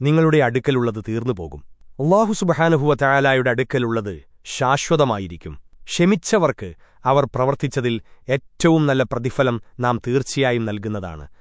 നിങ്ങളുടെ അടുക്കലുള്ളത് തീർന്നുപോകും. അള്ളാഹു സുബഹാനുഹുവ തയാലായുടെ അടുക്കലുള്ളത് ശാശ്വതമായിരിക്കും. ക്ഷമിച്ചവർക്ക് അവർ പ്രവർത്തിച്ചതിൽ ഏറ്റവും നല്ല പ്രതിഫലം നാം തീർച്ചയായും നൽകുന്നതാണ്.